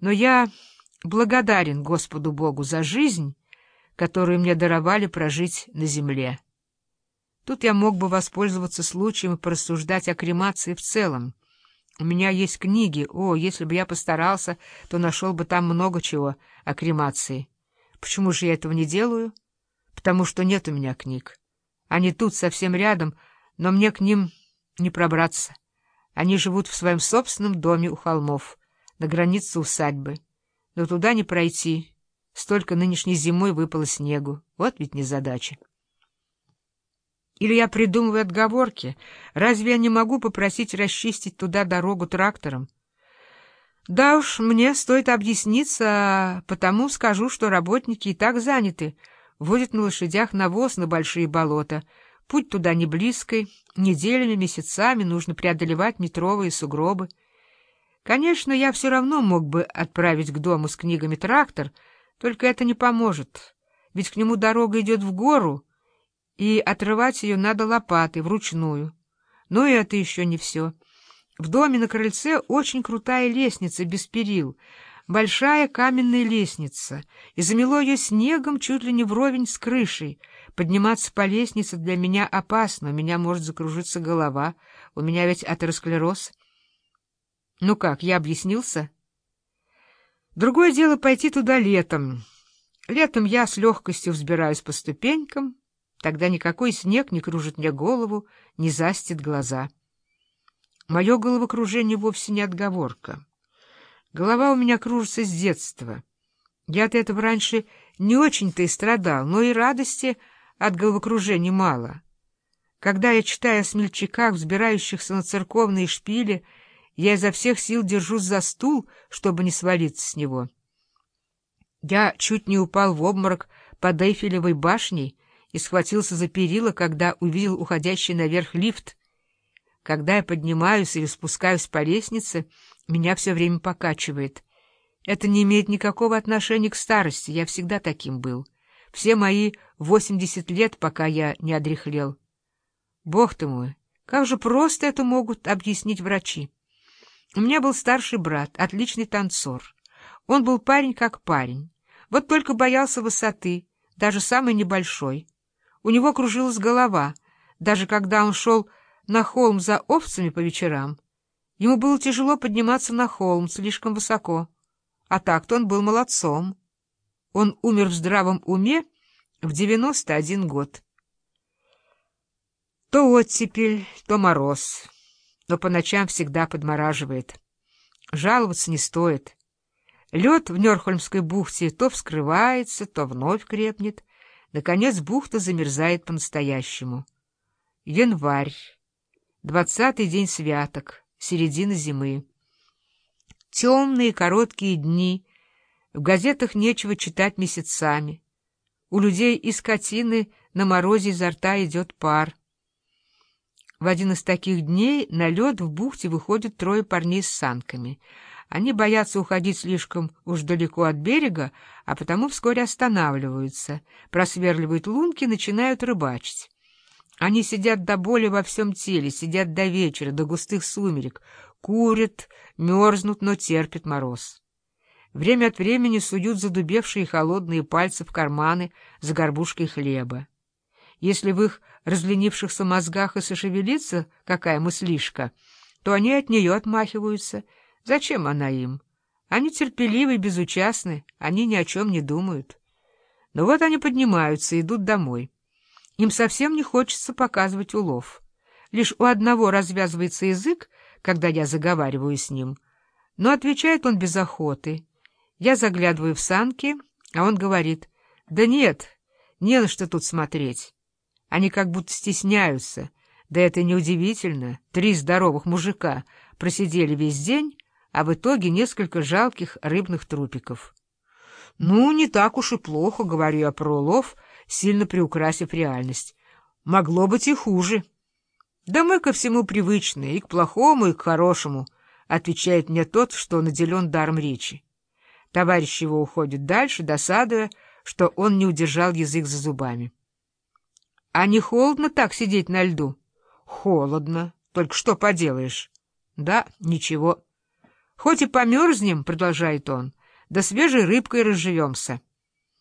Но я благодарен Господу Богу за жизнь, которую мне даровали прожить на земле. Тут я мог бы воспользоваться случаем и порассуждать о кремации в целом. У меня есть книги. О, если бы я постарался, то нашел бы там много чего о кремации. Почему же я этого не делаю? Потому что нет у меня книг. Они тут, совсем рядом, но мне к ним не пробраться. Они живут в своем собственном доме у холмов, на границе усадьбы. Но туда не пройти. Столько нынешней зимой выпало снегу. Вот ведь незадача. Или я придумываю отговорки. Разве я не могу попросить расчистить туда дорогу трактором? Да уж, мне стоит объясниться, потому скажу, что работники и так заняты, возят на лошадях навоз на большие болота. Путь туда не близкий, неделями, месяцами нужно преодолевать метровые сугробы. Конечно, я все равно мог бы отправить к дому с книгами трактор, только это не поможет, ведь к нему дорога идет в гору, и отрывать ее надо лопатой, вручную. Но и это еще не все. В доме на крыльце очень крутая лестница без перил, большая каменная лестница, и замело ее снегом чуть ли не вровень с крышей. Подниматься по лестнице для меня опасно, у меня может закружиться голова, у меня ведь атеросклероз. Ну как, я объяснился? Другое дело пойти туда летом. Летом я с легкостью взбираюсь по ступенькам, Тогда никакой снег не кружит мне голову, не застит глаза. Мое головокружение вовсе не отговорка. Голова у меня кружится с детства. Я от этого раньше не очень-то и страдал, но и радости от головокружения мало. Когда я читаю о смельчаках, взбирающихся на церковные шпили, я изо всех сил держусь за стул, чтобы не свалиться с него. Я чуть не упал в обморок под Эйфелевой башней, и схватился за перила, когда увидел уходящий наверх лифт. Когда я поднимаюсь или спускаюсь по лестнице, меня все время покачивает. Это не имеет никакого отношения к старости, я всегда таким был. Все мои восемьдесят лет, пока я не одряхлел. Бог ты мой, как же просто это могут объяснить врачи. У меня был старший брат, отличный танцор. Он был парень как парень, вот только боялся высоты, даже самой небольшой. У него кружилась голова, даже когда он шел на холм за овцами по вечерам. Ему было тяжело подниматься на холм, слишком высоко. А так-то он был молодцом. Он умер в здравом уме в девяносто один год. То оттепель, то мороз, но по ночам всегда подмораживает. Жаловаться не стоит. Лед в Нёрхольмской бухте то вскрывается, то вновь крепнет. Наконец бухта замерзает по-настоящему. Январь. Двадцатый день святок. Середина зимы. Темные короткие дни. В газетах нечего читать месяцами. У людей и скотины на морозе изо рта идет пар. В один из таких дней на лед в бухте выходят трое парней с санками — они боятся уходить слишком уж далеко от берега, а потому вскоре останавливаются, просверливают лунки, начинают рыбачить. Они сидят до боли во всем теле, сидят до вечера, до густых сумерек, курят, мерзнут, но терпят мороз. Время от времени суют задубевшие холодные пальцы в карманы с горбушкой хлеба. Если в их разленившихся мозгах и сошевелится какая мыслишка, то они от нее отмахиваются — Зачем она им? Они терпеливы и безучастны, они ни о чем не думают. Но вот они поднимаются, идут домой. Им совсем не хочется показывать улов. Лишь у одного развязывается язык, когда я заговариваю с ним. Но отвечает он без охоты. Я заглядываю в санки, а он говорит, «Да нет, не на что тут смотреть». Они как будто стесняются. Да это неудивительно. Три здоровых мужика просидели весь день, а в итоге несколько жалких рыбных трупиков. «Ну, не так уж и плохо», — говорю я про улов, сильно приукрасив реальность. «Могло быть и хуже». «Да мы ко всему привычны, и к плохому, и к хорошему», — отвечает мне тот, что наделен даром речи. Товарищ его уходит дальше, досадуя, что он не удержал язык за зубами. «А не холодно так сидеть на льду?» «Холодно. Только что поделаешь?» «Да, ничего». Хоть и померзнем, — продолжает он, — да свежей рыбкой разживемся.